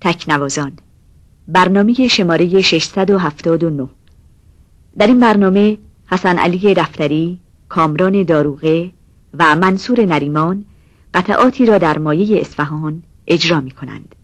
تکنوازان برنامه شماره 679 در این برنامه حسن علی دفتری، کامران داروغه و منصور نریمان قطعاتی را در مایه اصفهان اجرا می کنند.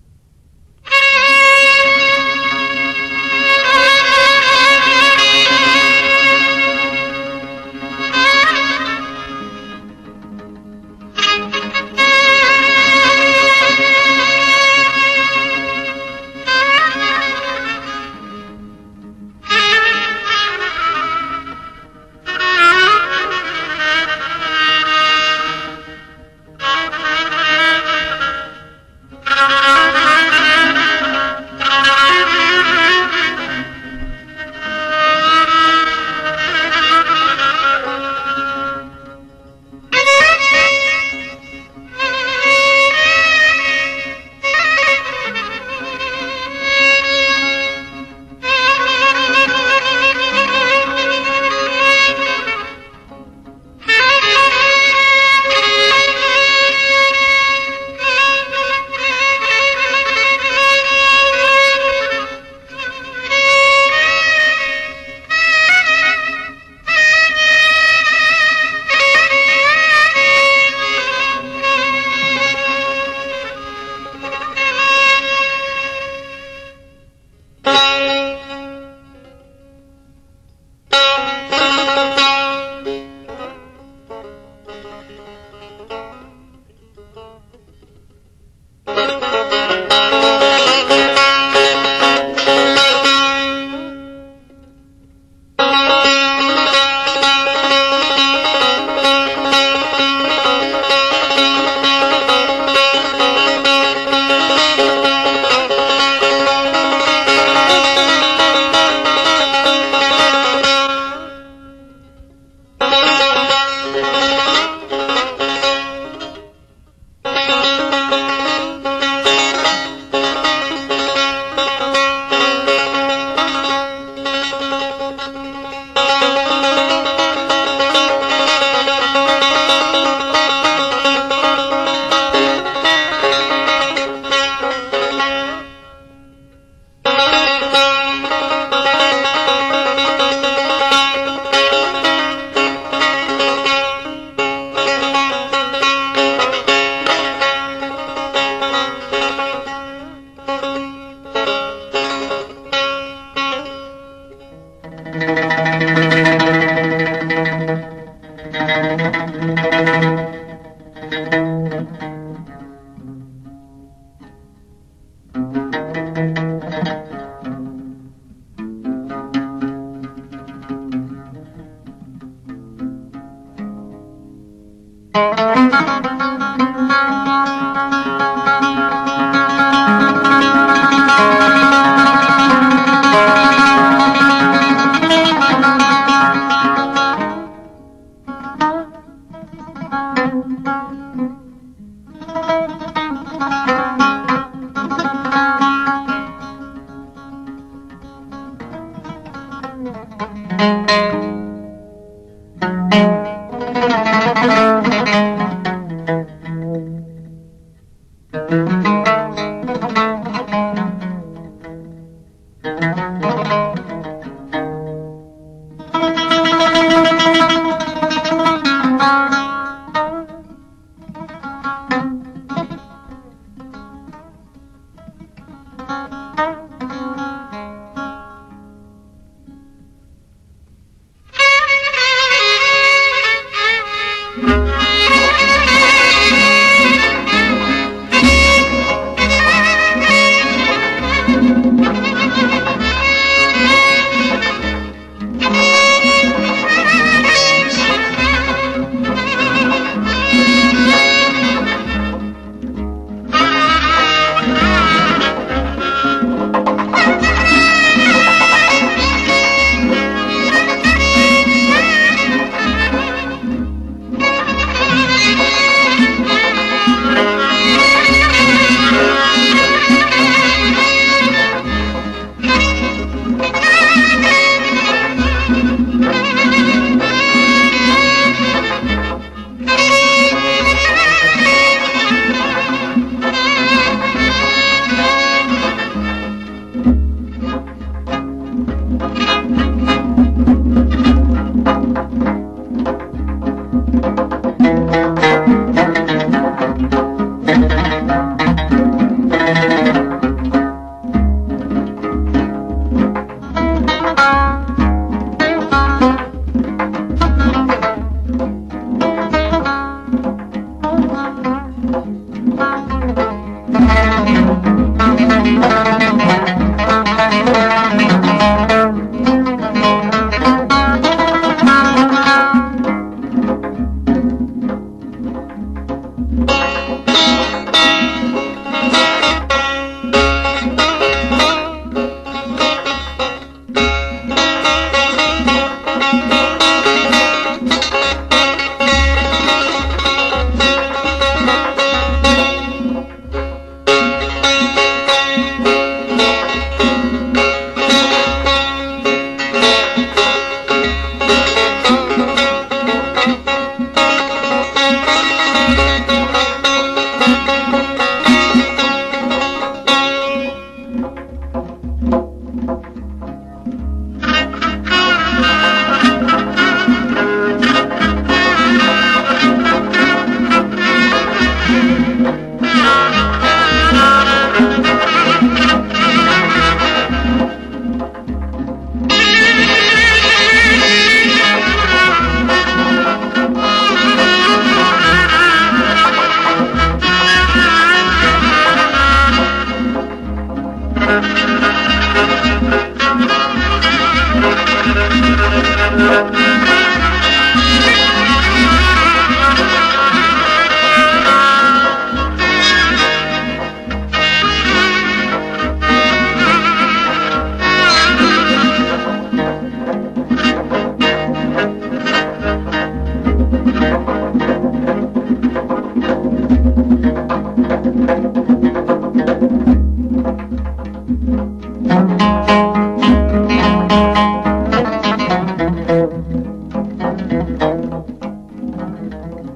Thank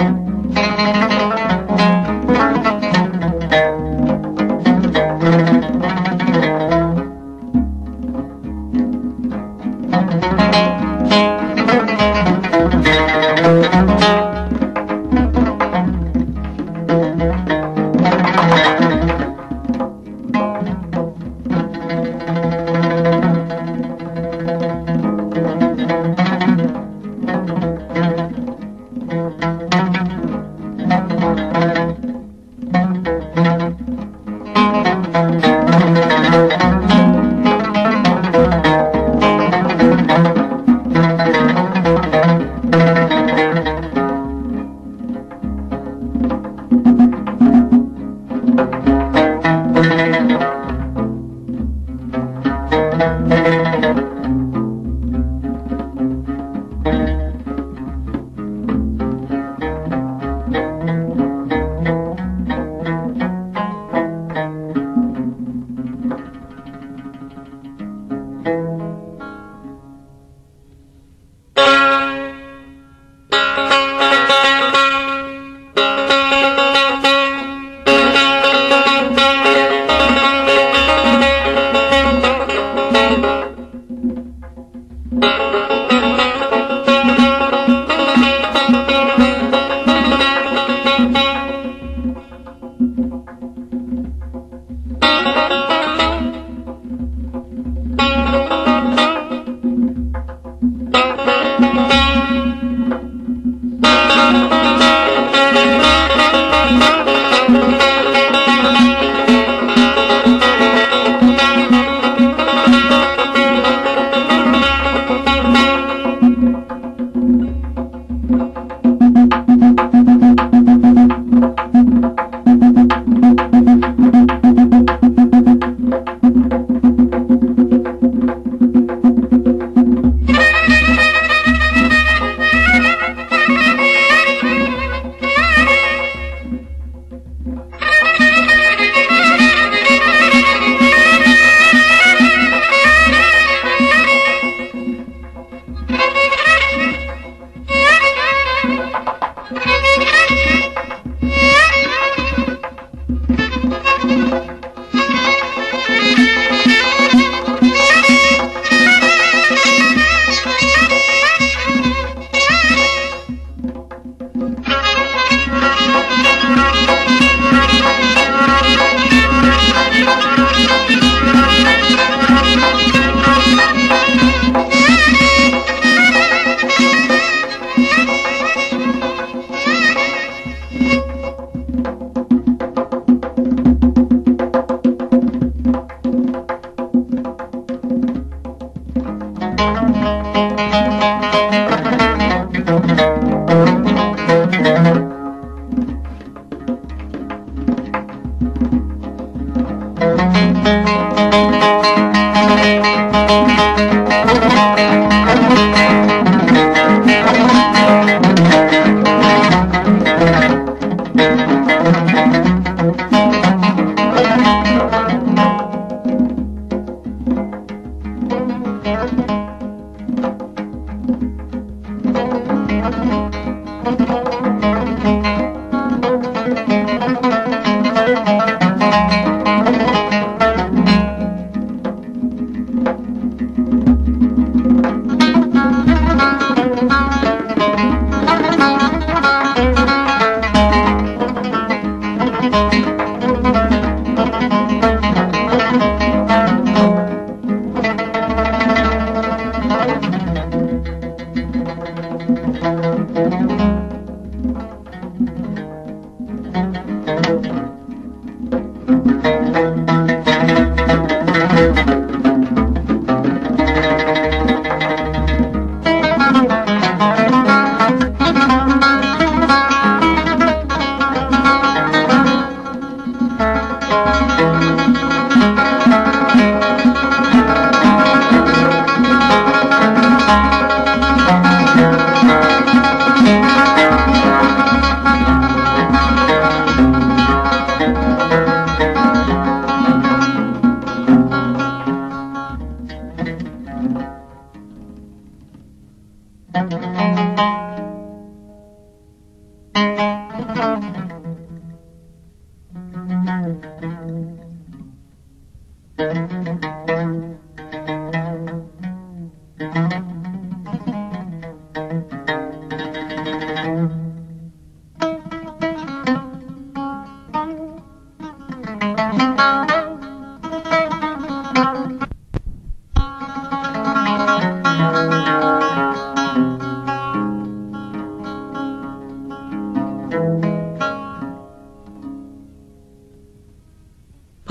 you.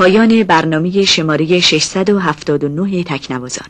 پایان برنامه شماره 679 تکنوازان.